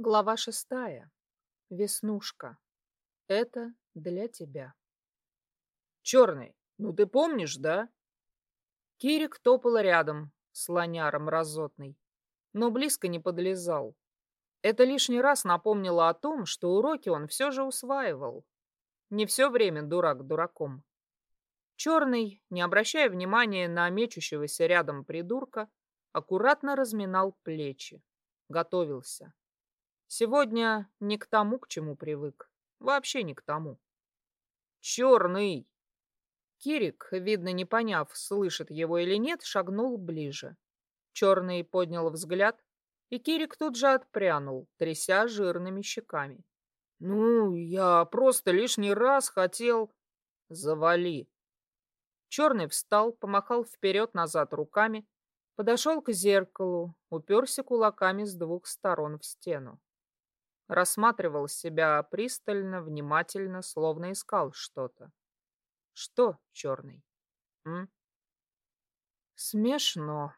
Глава шестая. Веснушка. Это для тебя. Черный, ну ты помнишь, да? Кирик топал рядом, слоняром разотный, но близко не подлезал. Это лишний раз напомнило о том, что уроки он все же усваивал. Не все время дурак дураком. Черный, не обращая внимания на мечущегося рядом придурка, аккуратно разминал плечи. Готовился. Сегодня не к тому, к чему привык. Вообще не к тому. Черный! Кирик, видно не поняв, слышит его или нет, шагнул ближе. Черный поднял взгляд, и Кирик тут же отпрянул, тряся жирными щеками. «Ну, я просто лишний раз хотел...» «Завали!» Черный встал, помахал вперед-назад руками, подошел к зеркалу, уперся кулаками с двух сторон в стену рассматривал себя пристально, внимательно, словно искал что-то. Что, черный? М? Смешно.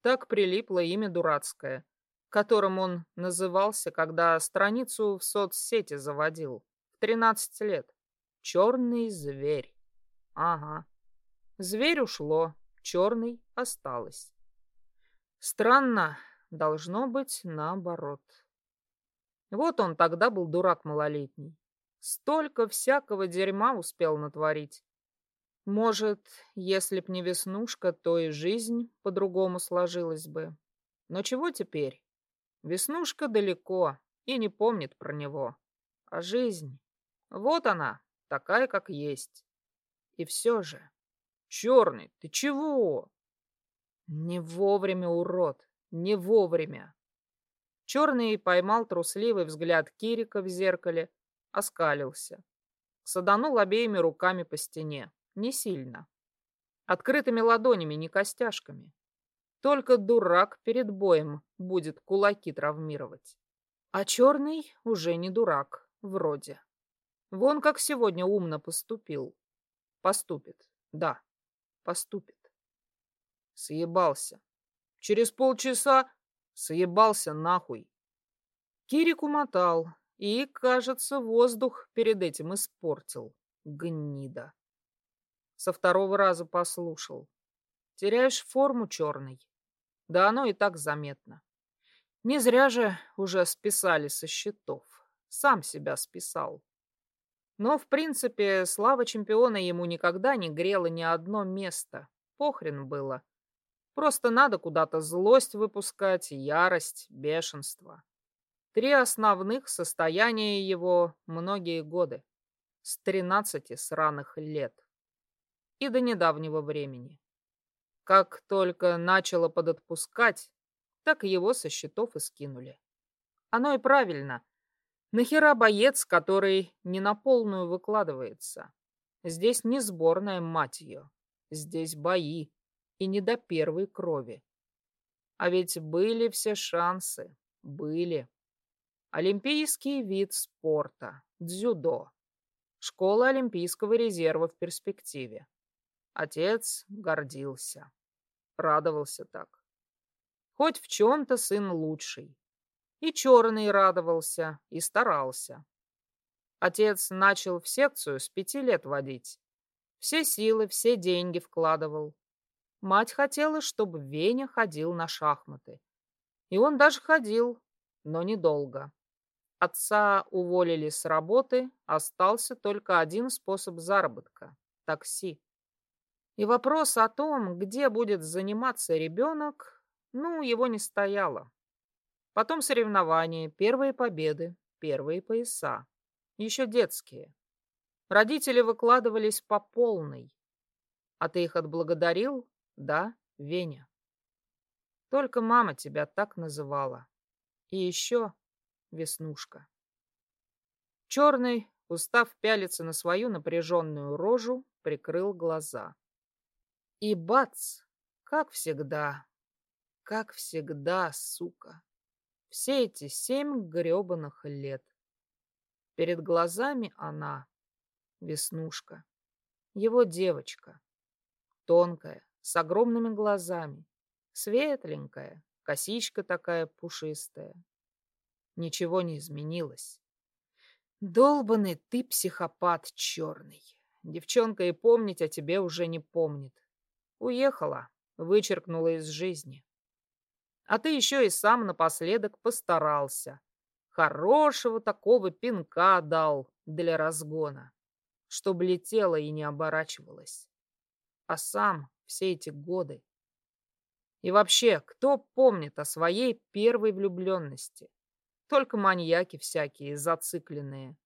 Так прилипло имя дурацкое, которым он назывался, когда страницу в соцсети заводил в 13 лет. Черный зверь. Ага. Зверь ушло, черный осталось. Странно, должно быть наоборот. Вот он тогда был дурак малолетний. Столько всякого дерьма успел натворить. Может, если б не Веснушка, то и жизнь по-другому сложилась бы. Но чего теперь? Веснушка далеко и не помнит про него. А жизнь? Вот она, такая, как есть. И все же... Черный, ты чего? Не вовремя, урод, не вовремя. Черный поймал трусливый взгляд Кирика в зеркале, оскалился. Саданул обеими руками по стене. Не сильно. Открытыми ладонями, не костяшками. Только дурак перед боем будет кулаки травмировать. А черный уже не дурак, вроде. Вон как сегодня умно поступил. Поступит, да, поступит. Съебался. Через полчаса Съебался нахуй. Кирик умотал и, кажется, воздух перед этим испортил. Гнида. Со второго раза послушал. Теряешь форму черный. Да оно и так заметно. Не зря же уже списали со счетов. Сам себя списал. Но, в принципе, слава чемпиона ему никогда не грела ни одно место. Похрен было. Просто надо куда-то злость выпускать, ярость, бешенство. Три основных состояния его многие годы. С тринадцати сраных лет. И до недавнего времени. Как только начало подотпускать, так его со счетов и скинули. Оно и правильно. Нахера боец, который не на полную выкладывается? Здесь не сборная, мать ее. Здесь бои и не до первой крови. А ведь были все шансы, были. Олимпийский вид спорта, дзюдо. Школа Олимпийского резерва в перспективе. Отец гордился, радовался так. Хоть в чем-то сын лучший. И черный радовался, и старался. Отец начал в секцию с пяти лет водить. Все силы, все деньги вкладывал. Мать хотела, чтобы Веня ходил на шахматы. И он даже ходил, но недолго. Отца уволили с работы, остался только один способ заработка – такси. И вопрос о том, где будет заниматься ребенок, ну, его не стояло. Потом соревнования, первые победы, первые пояса. Еще детские. Родители выкладывались по полной. А ты их отблагодарил? Да, Веня. Только мама тебя так называла. И еще Веснушка. Черный, устав пялиться на свою напряженную рожу, прикрыл глаза. И бац, как всегда, как всегда, сука. Все эти семь гребаных лет. Перед глазами она, Веснушка, его девочка, тонкая, с огромными глазами, светленькая, косичка такая пушистая. Ничего не изменилось. Долбанный ты психопат черный. Девчонка и помнить о тебе уже не помнит. Уехала, вычеркнула из жизни. А ты еще и сам напоследок постарался. Хорошего такого пинка дал для разгона, чтобы летела и не оборачивалась. А сам все эти годы. И вообще, кто помнит о своей первой влюбленности? Только маньяки всякие, зацикленные.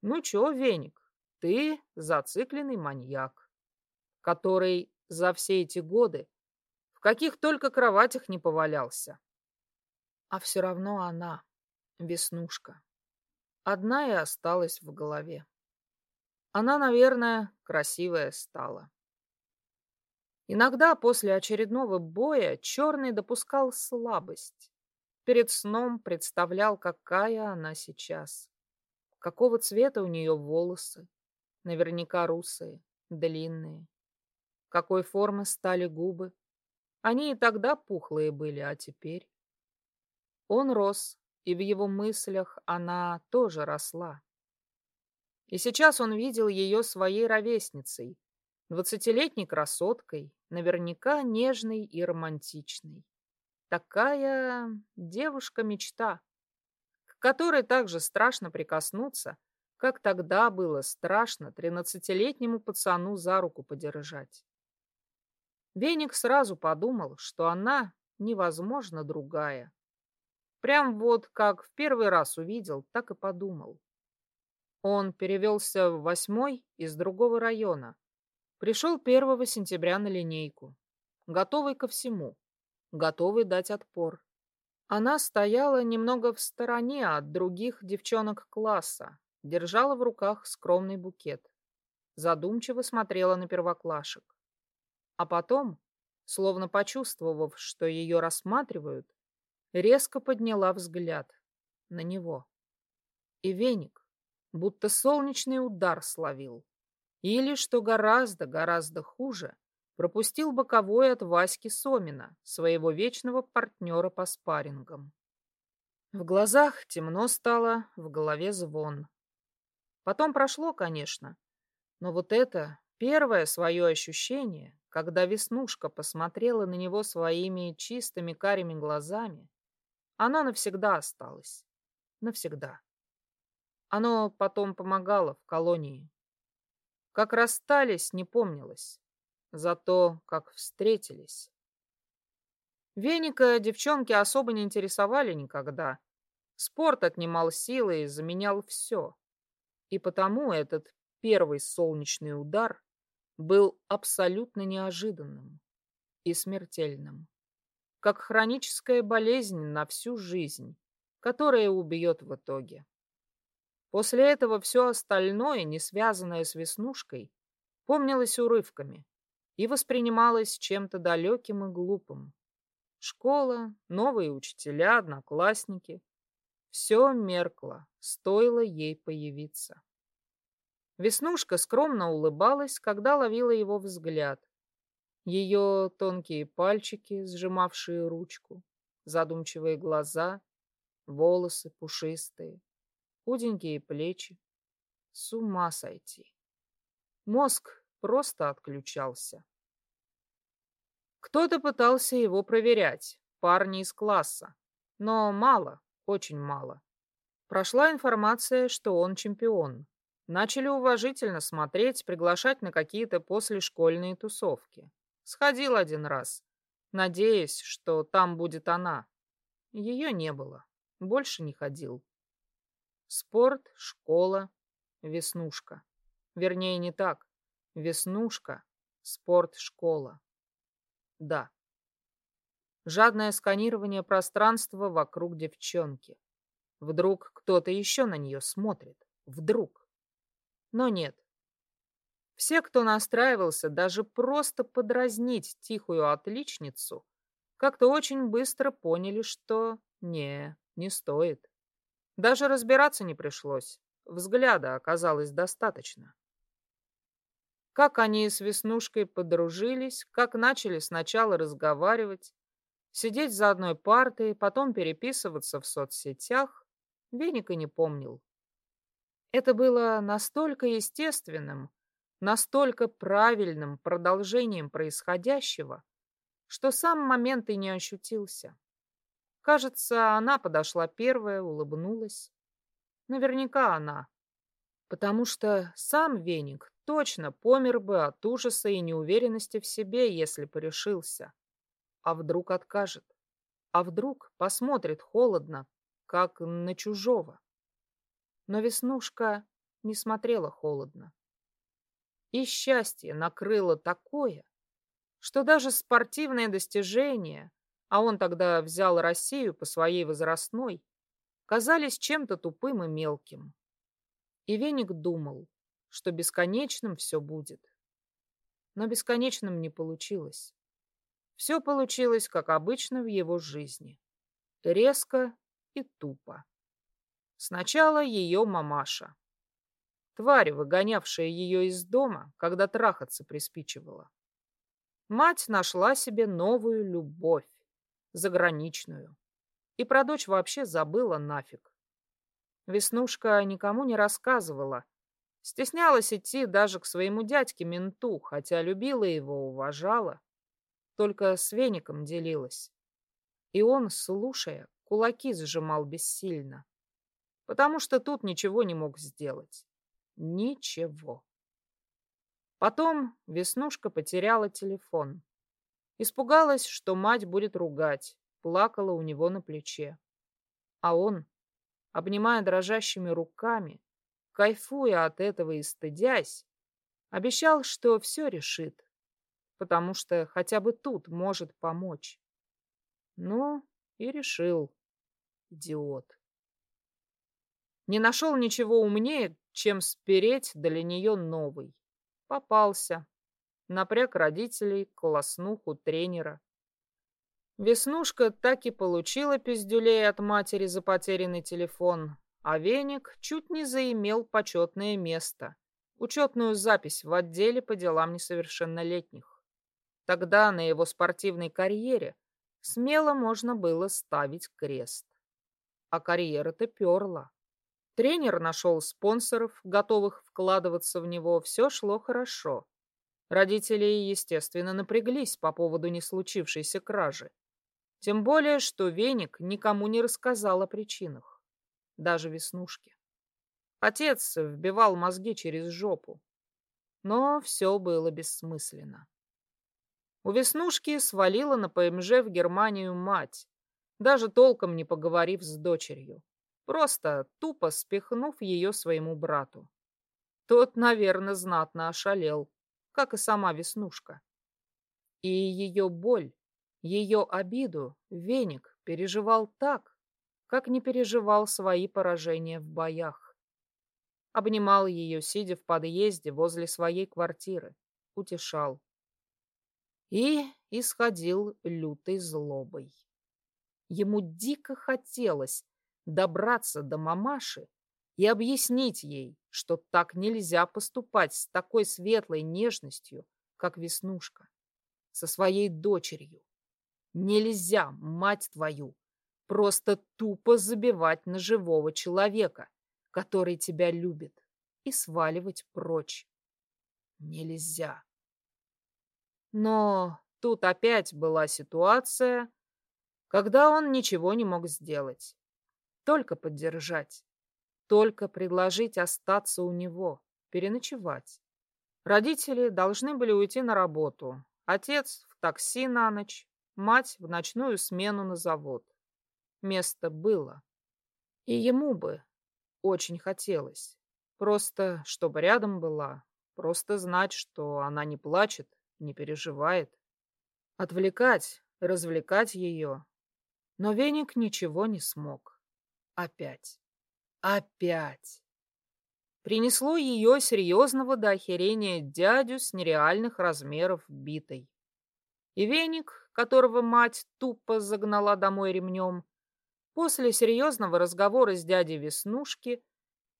Ну чё, Веник, ты зацикленный маньяк, который за все эти годы в каких только кроватях не повалялся. А все равно она Веснушка. Одна и осталась в голове. Она, наверное, красивая стала. Иногда после очередного боя Черный допускал слабость. Перед сном представлял, какая она сейчас. Какого цвета у нее волосы. Наверняка русые, длинные. Какой формы стали губы. Они и тогда пухлые были, а теперь... Он рос, и в его мыслях она тоже росла. И сейчас он видел ее своей ровесницей, двадцатилетней красоткой, наверняка нежной и романтичной. Такая девушка-мечта, к которой так же страшно прикоснуться, как тогда было страшно тринадцатилетнему пацану за руку подержать. Веник сразу подумал, что она невозможно другая. Прям вот как в первый раз увидел, так и подумал. Он перевелся в восьмой из другого района. Пришел 1 сентября на линейку. Готовый ко всему. Готовый дать отпор. Она стояла немного в стороне от других девчонок класса, держала в руках скромный букет. Задумчиво смотрела на первоклашек. А потом, словно почувствовав, что ее рассматривают, резко подняла взгляд на него. И веник, будто солнечный удар словил. Или, что гораздо-гораздо хуже, пропустил боковой от Васьки Сомина, своего вечного партнера по спаррингам. В глазах темно стало, в голове звон. Потом прошло, конечно, но вот это первое свое ощущение, когда Веснушка посмотрела на него своими чистыми карими глазами, оно навсегда осталось. Навсегда. Оно потом помогало в колонии. Как расстались, не помнилось. Зато как встретились. Веника девчонки особо не интересовали никогда. Спорт отнимал силы и заменял все. И потому этот первый солнечный удар был абсолютно неожиданным и смертельным как хроническая болезнь на всю жизнь, которая убьет в итоге. После этого все остальное, не связанное с веснушкой, помнилось урывками и воспринималось чем-то далеким и глупым. Школа, новые учителя, одноклассники. Все меркло, стоило ей появиться. Веснушка скромно улыбалась, когда ловила его взгляд, ее тонкие пальчики, сжимавшие ручку, задумчивые глаза, волосы пушистые, худенькие плечи. С ума сойти. Мозг просто отключался. Кто-то пытался его проверять, парни из класса, но мало, очень мало. Прошла информация, что он чемпион. Начали уважительно смотреть, приглашать на какие-то послешкольные тусовки. Сходил один раз, надеясь, что там будет она. Ее не было. Больше не ходил. Спорт, школа, веснушка. Вернее, не так. Веснушка, спорт, школа. Да. Жадное сканирование пространства вокруг девчонки. Вдруг кто-то еще на нее смотрит. Вдруг. Но нет. Все, кто настраивался даже просто подразнить тихую отличницу, как-то очень быстро поняли, что не, не стоит. Даже разбираться не пришлось. Взгляда оказалось достаточно. Как они с Веснушкой подружились, как начали сначала разговаривать, сидеть за одной партой, потом переписываться в соцсетях, Веник и не помнил. Это было настолько естественным, настолько правильным продолжением происходящего, что сам момент и не ощутился. Кажется, она подошла первая, улыбнулась. Наверняка она. Потому что сам Веник точно помер бы от ужаса и неуверенности в себе, если порешился. А вдруг откажет? А вдруг посмотрит холодно, как на чужого? Но Веснушка не смотрела холодно. И счастье накрыло такое, что даже спортивные достижения, а он тогда взял Россию по своей возрастной, казались чем-то тупым и мелким. И Веник думал, что бесконечным все будет. Но бесконечным не получилось. Все получилось, как обычно в его жизни. Резко и тупо. Сначала ее мамаша. Тварь, выгонявшая ее из дома, когда трахаться приспичивала. Мать нашла себе новую любовь, заграничную. И про дочь вообще забыла нафиг. Веснушка никому не рассказывала. Стеснялась идти даже к своему дядьке-менту, хотя любила его, уважала. Только с веником делилась. И он, слушая, кулаки сжимал бессильно. Потому что тут ничего не мог сделать. Ничего. Потом Веснушка потеряла телефон. Испугалась, что мать будет ругать, плакала у него на плече. А он, обнимая дрожащими руками, кайфуя от этого и стыдясь, обещал, что все решит, потому что хотя бы тут может помочь. Ну, и решил. Идиот. Не нашел ничего умнее, чем спереть для нее новый. Попался. Напряг родителей, колоснуху, тренера. Веснушка так и получила пиздюлей от матери за потерянный телефон, а Веник чуть не заимел почетное место, учетную запись в отделе по делам несовершеннолетних. Тогда на его спортивной карьере смело можно было ставить крест. А карьера-то перла. Тренер нашел спонсоров, готовых вкладываться в него, все шло хорошо. Родители, естественно, напряглись по поводу не случившейся кражи. Тем более, что Веник никому не рассказал о причинах. Даже Веснушке. Отец вбивал мозги через жопу. Но все было бессмысленно. У Веснушки свалила на ПМЖ в Германию мать, даже толком не поговорив с дочерью просто тупо спихнув ее своему брату. Тот, наверное, знатно ошалел, как и сама Веснушка. И ее боль, ее обиду Веник переживал так, как не переживал свои поражения в боях. Обнимал ее, сидя в подъезде возле своей квартиры, утешал. И исходил лютой злобой. Ему дико хотелось, добраться до мамаши и объяснить ей, что так нельзя поступать с такой светлой нежностью, как Веснушка, со своей дочерью. Нельзя, мать твою, просто тупо забивать на живого человека, который тебя любит, и сваливать прочь. Нельзя. Но тут опять была ситуация, когда он ничего не мог сделать. Только поддержать. Только предложить остаться у него, переночевать. Родители должны были уйти на работу. Отец в такси на ночь, мать в ночную смену на завод. Место было. И ему бы очень хотелось. Просто, чтобы рядом была. Просто знать, что она не плачет, не переживает. Отвлекать, развлекать ее. Но Веник ничего не смог. Опять. Опять. Принесло ее серьезного до охерения дядю с нереальных размеров битой. И веник, которого мать тупо загнала домой ремнем, после серьезного разговора с дядей Веснушки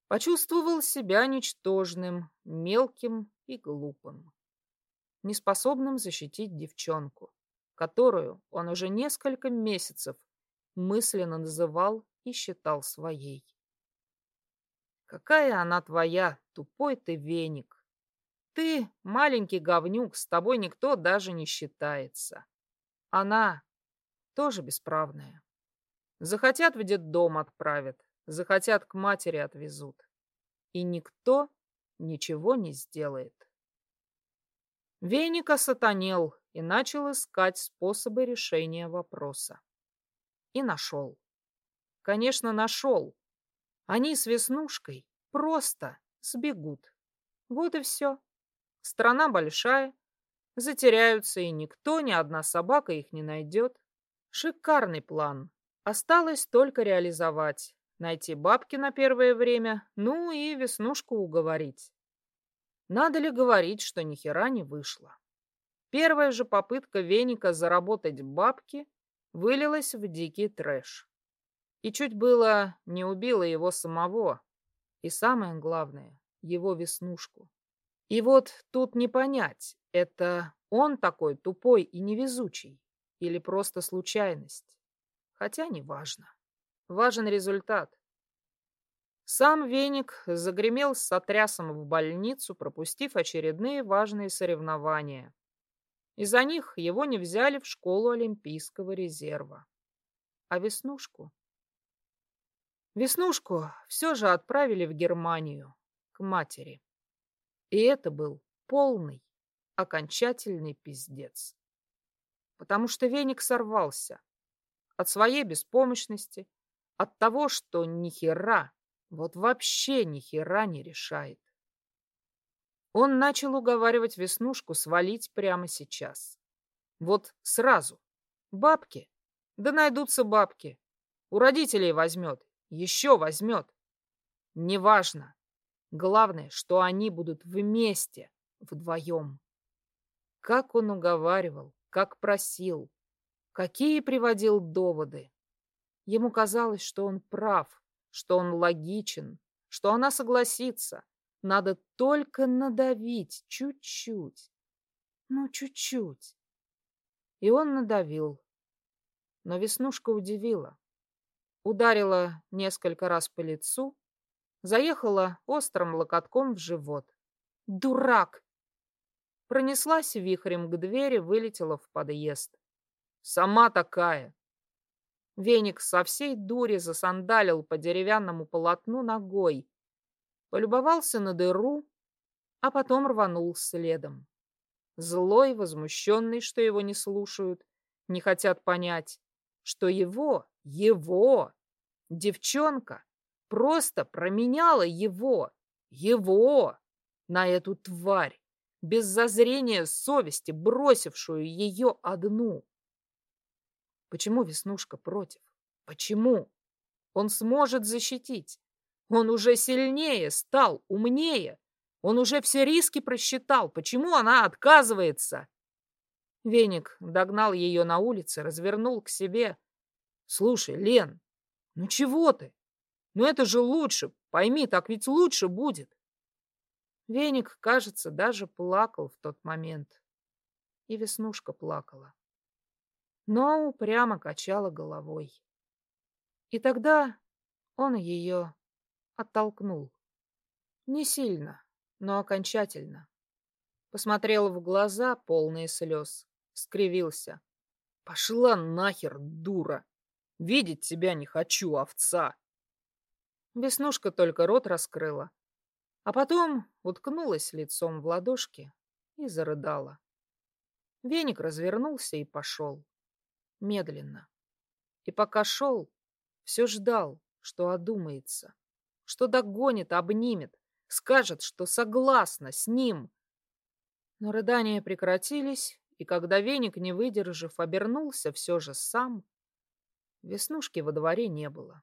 почувствовал себя ничтожным, мелким и глупым, неспособным защитить девчонку, которую он уже несколько месяцев мысленно называл и считал своей. Какая она твоя, тупой ты веник. Ты маленький говнюк, с тобой никто даже не считается. Она тоже бесправная. Захотят в детдом отправят, захотят к матери отвезут. И никто ничего не сделает. Веник осатанел и начал искать способы решения вопроса. И нашел. Конечно, нашел. Они с Веснушкой просто сбегут. Вот и все. Страна большая, затеряются, и никто, ни одна собака их не найдет. Шикарный план. Осталось только реализовать. Найти бабки на первое время, ну и Веснушку уговорить. Надо ли говорить, что ни хера не вышло? Первая же попытка Веника заработать бабки вылилась в дикий трэш. И чуть было не убила его самого. И самое главное, его Веснушку. И вот тут не понять, это он такой тупой и невезучий или просто случайность. Хотя не важно. Важен результат. Сам Веник загремел с сотрясом в больницу, пропустив очередные важные соревнования. Из-за них его не взяли в школу Олимпийского резерва. А Веснушку? Веснушку все же отправили в Германию, к матери. И это был полный, окончательный пиздец. Потому что Веник сорвался от своей беспомощности, от того, что ни хера вот вообще ни хера не решает. Он начал уговаривать Веснушку свалить прямо сейчас. Вот сразу. Бабки. Да найдутся бабки. У родителей возьмет. Еще возьмет. Неважно. Главное, что они будут вместе, вдвоем. Как он уговаривал, как просил, какие приводил доводы. Ему казалось, что он прав, что он логичен, что она согласится. Надо только надавить чуть-чуть. Ну, чуть-чуть. И он надавил. Но Веснушка удивила. Ударила несколько раз по лицу, заехала острым локотком в живот. «Дурак!» Пронеслась вихрем к двери, вылетела в подъезд. «Сама такая!» Веник со всей дури засандалил по деревянному полотну ногой, полюбовался на дыру, а потом рванул следом. Злой, возмущенный, что его не слушают, не хотят понять, что его, его, девчонка просто променяла его, его на эту тварь, без зазрения совести, бросившую ее одну. Почему Веснушка против? Почему? Он сможет защитить. Он уже сильнее стал, умнее. Он уже все риски просчитал. Почему она отказывается? Веник догнал ее на улице, развернул к себе. Слушай, Лен, ну чего ты? Ну это же лучше. Пойми, так ведь лучше будет. Веник, кажется, даже плакал в тот момент. И Веснушка плакала но упрямо качала головой. И тогда он ее оттолкнул. Не сильно, но окончательно. Посмотрел в глаза, полные слез, скривился. «Пошла нахер, дура! Видеть тебя не хочу, овца!» Веснушка только рот раскрыла, а потом уткнулась лицом в ладошки и зарыдала. Веник развернулся и пошел медленно. И пока шел, все ждал, что одумается, что догонит, обнимет, скажет, что согласна с ним. Но рыдания прекратились, и когда веник, не выдержав, обернулся все же сам, веснушки во дворе не было.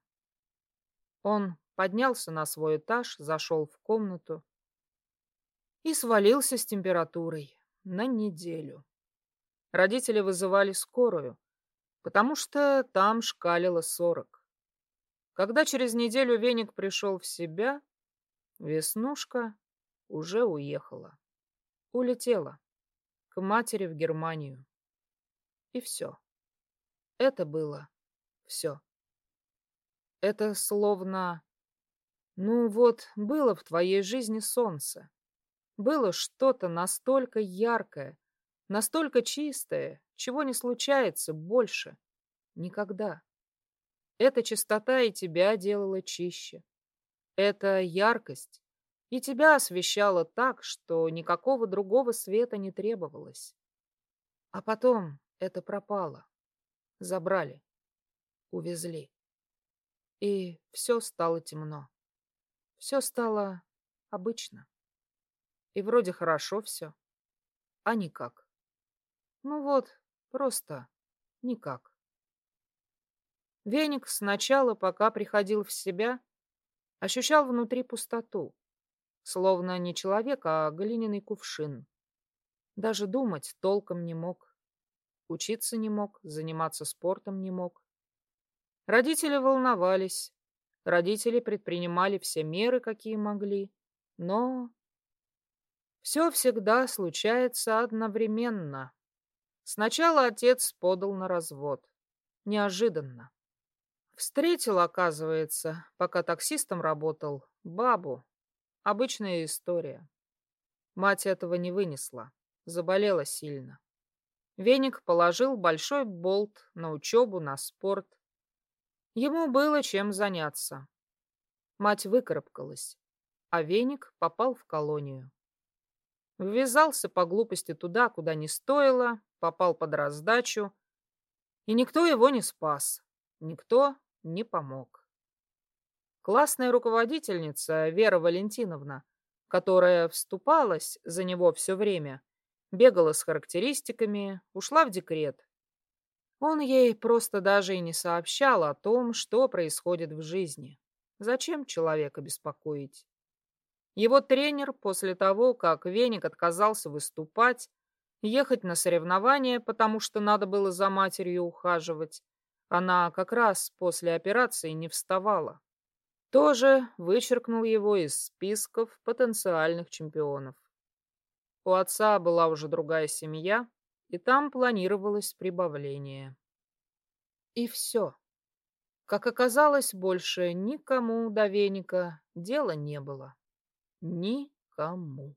Он поднялся на свой этаж, зашел в комнату и свалился с температурой на неделю. Родители вызывали скорую, потому что там шкалило сорок. Когда через неделю веник пришел в себя, Веснушка уже уехала. Улетела к матери в Германию. И все. Это было все. Это словно Ну вот, было в твоей жизни солнце. Было что-то настолько яркое, настолько чистое, чего не случается больше. Никогда. Эта чистота и тебя делала чище. Эта яркость и тебя освещала так, что никакого другого света не требовалось. А потом это пропало. Забрали. Увезли. И все стало темно. Все стало обычно. И вроде хорошо все, а никак. Ну вот, просто никак. Веник сначала, пока приходил в себя, ощущал внутри пустоту, словно не человек, а глиняный кувшин. Даже думать толком не мог. Учиться не мог, заниматься спортом не мог. Родители волновались, Родители предпринимали все меры, какие могли, но... Все всегда случается одновременно. Сначала отец подал на развод. Неожиданно. Встретил, оказывается, пока таксистом работал, бабу. Обычная история. Мать этого не вынесла. Заболела сильно. Веник положил большой болт на учебу, на спорт. Ему было чем заняться. Мать выкарабкалась, а веник попал в колонию. Ввязался по глупости туда, куда не стоило, попал под раздачу, и никто его не спас, никто не помог. Классная руководительница Вера Валентиновна, которая вступалась за него все время, бегала с характеристиками, ушла в декрет. Он ей просто даже и не сообщал о том, что происходит в жизни. Зачем человека беспокоить? Его тренер после того, как Веник отказался выступать, ехать на соревнования, потому что надо было за матерью ухаживать, она как раз после операции не вставала. Тоже вычеркнул его из списков потенциальных чемпионов. У отца была уже другая семья, и там планировалось прибавление. И все. Как оказалось, больше никому до веника дела не было. Никому.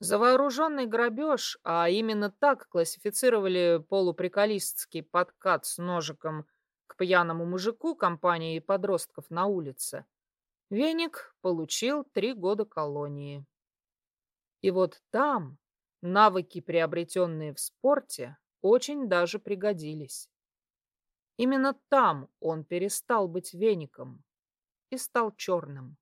За вооруженный грабеж, а именно так классифицировали полуприколистский подкат с ножиком к пьяному мужику компании подростков на улице, Веник получил три года колонии. И вот там Навыки, приобретенные в спорте, очень даже пригодились. Именно там он перестал быть веником и стал черным.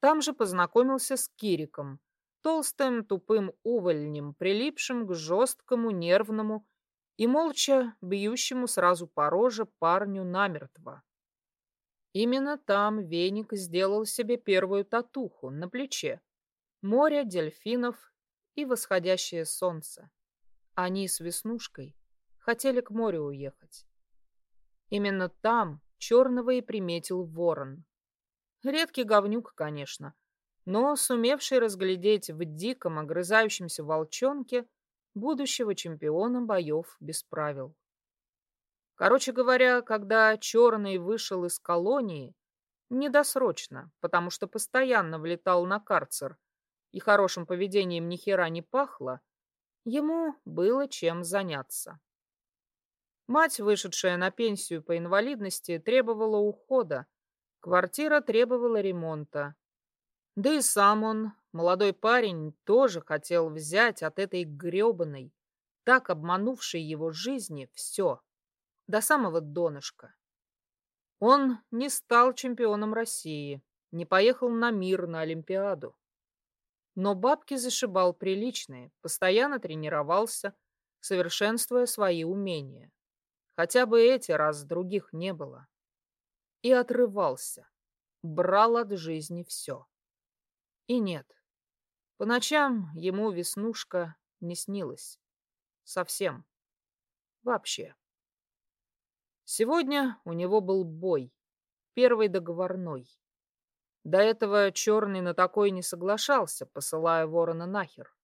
Там же познакомился с Кириком, толстым тупым увольнем, прилипшим к жесткому, нервному и молча бьющему сразу по роже парню намертво. Именно там веник сделал себе первую татуху на плече. Море дельфинов и восходящее солнце. Они с Веснушкой хотели к морю уехать. Именно там черного и приметил ворон. Редкий говнюк, конечно, но сумевший разглядеть в диком огрызающемся волчонке будущего чемпиона боев без правил. Короче говоря, когда Черный вышел из колонии, недосрочно, потому что постоянно влетал на карцер и хорошим поведением ни хера не пахло, ему было чем заняться. Мать, вышедшая на пенсию по инвалидности, требовала ухода, квартира требовала ремонта. Да и сам он, молодой парень, тоже хотел взять от этой гребаной, так обманувшей его жизни, все, до самого донышка. Он не стал чемпионом России, не поехал на мир, на Олимпиаду. Но бабки зашибал приличные, постоянно тренировался, совершенствуя свои умения. Хотя бы эти раз других не было. И отрывался, брал от жизни все. И нет, по ночам ему веснушка не снилась. Совсем. Вообще. Сегодня у него был бой, первый договорной. До этого Черный на такой не соглашался, посылая ворона нахер.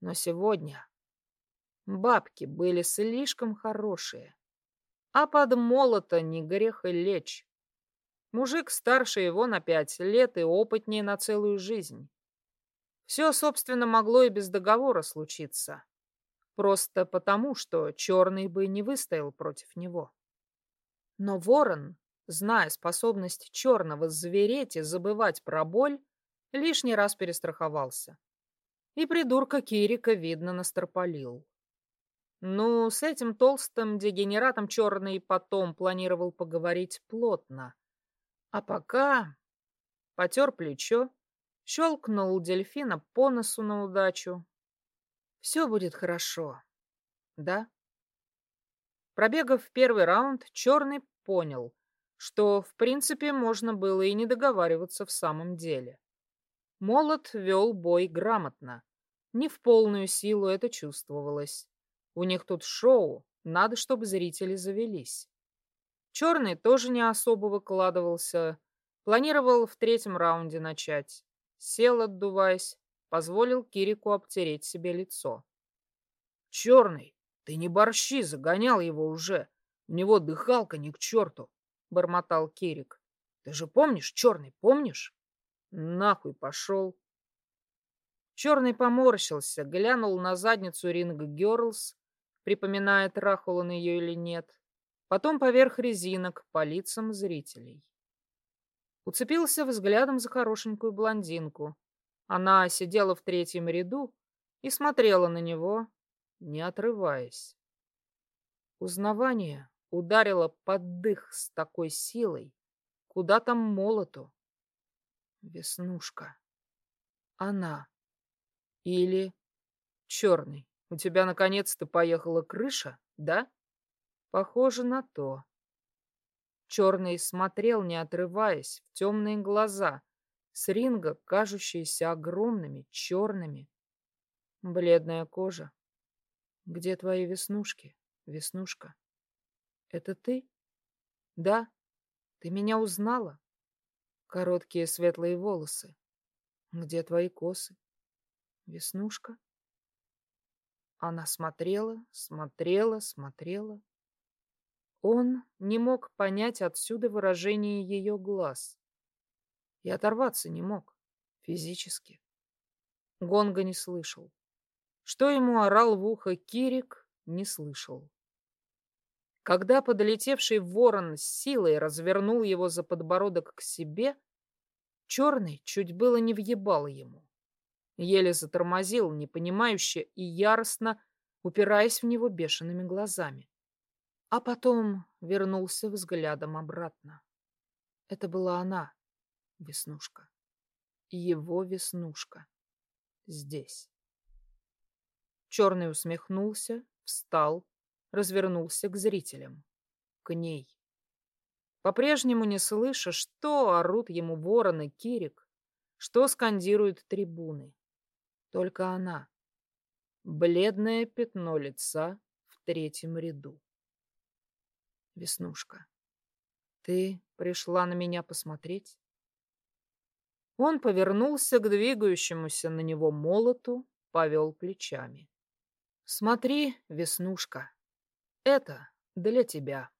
Но сегодня бабки были слишком хорошие, а под молото не грех и лечь. Мужик старше его на пять лет и опытнее на целую жизнь. Все, собственно, могло и без договора случиться. Просто потому, что черный бы не выстоял против него. Но ворон, зная способность черного звереть и забывать про боль, лишний раз перестраховался. И придурка Кирика, видно, настропалил. Ну, с этим толстым дегенератом черный потом планировал поговорить плотно. А пока потер плечо, щелкнул дельфина по носу на удачу. Все будет хорошо. Да? Пробегав первый раунд, черный понял, что, в принципе, можно было и не договариваться в самом деле. Молот вел бой грамотно. Не в полную силу это чувствовалось. У них тут шоу, надо, чтобы зрители завелись. Черный тоже не особо выкладывался. Планировал в третьем раунде начать. Сел, отдуваясь, позволил Кирику обтереть себе лицо. «Черный, ты не борщи, загонял его уже. У него дыхалка ни к черту», — бормотал Кирик. «Ты же помнишь, черный, помнишь?» «Нахуй пошел». Черный поморщился, глянул на задницу Ринг Герлс, припоминая, трахал он ее или нет. Потом поверх резинок по лицам зрителей. Уцепился взглядом за хорошенькую блондинку. Она сидела в третьем ряду и смотрела на него, не отрываясь. Узнавание ударило под дых с такой силой, куда там молоту. Веснушка. Она. Или черный. У тебя наконец-то поехала крыша, да? Похоже на то. Черный смотрел, не отрываясь, в темные глаза, с ринга, кажущиеся огромными, черными. Бледная кожа. Где твои веснушки, веснушка? Это ты? Да. Ты меня узнала? Короткие светлые волосы. Где твои косы? Веснушка? Она смотрела, смотрела, смотрела. Он не мог понять отсюда выражение ее глаз. И оторваться не мог. Физически. Гонга не слышал. Что ему орал в ухо Кирик, не слышал. Когда подлетевший ворон с силой развернул его за подбородок к себе, черный чуть было не въебал ему. Еле затормозил, непонимающе и яростно, упираясь в него бешеными глазами. А потом вернулся взглядом обратно. Это была она, Веснушка. Его Веснушка. Здесь. Черный усмехнулся, встал, развернулся к зрителям. К ней. По-прежнему не слыша, что орут ему вороны Кирик, что скандируют трибуны. Только она. Бледное пятно лица в третьем ряду. Веснушка, ты пришла на меня посмотреть? Он повернулся к двигающемуся на него молоту, повел плечами. Смотри, Веснушка, это для тебя.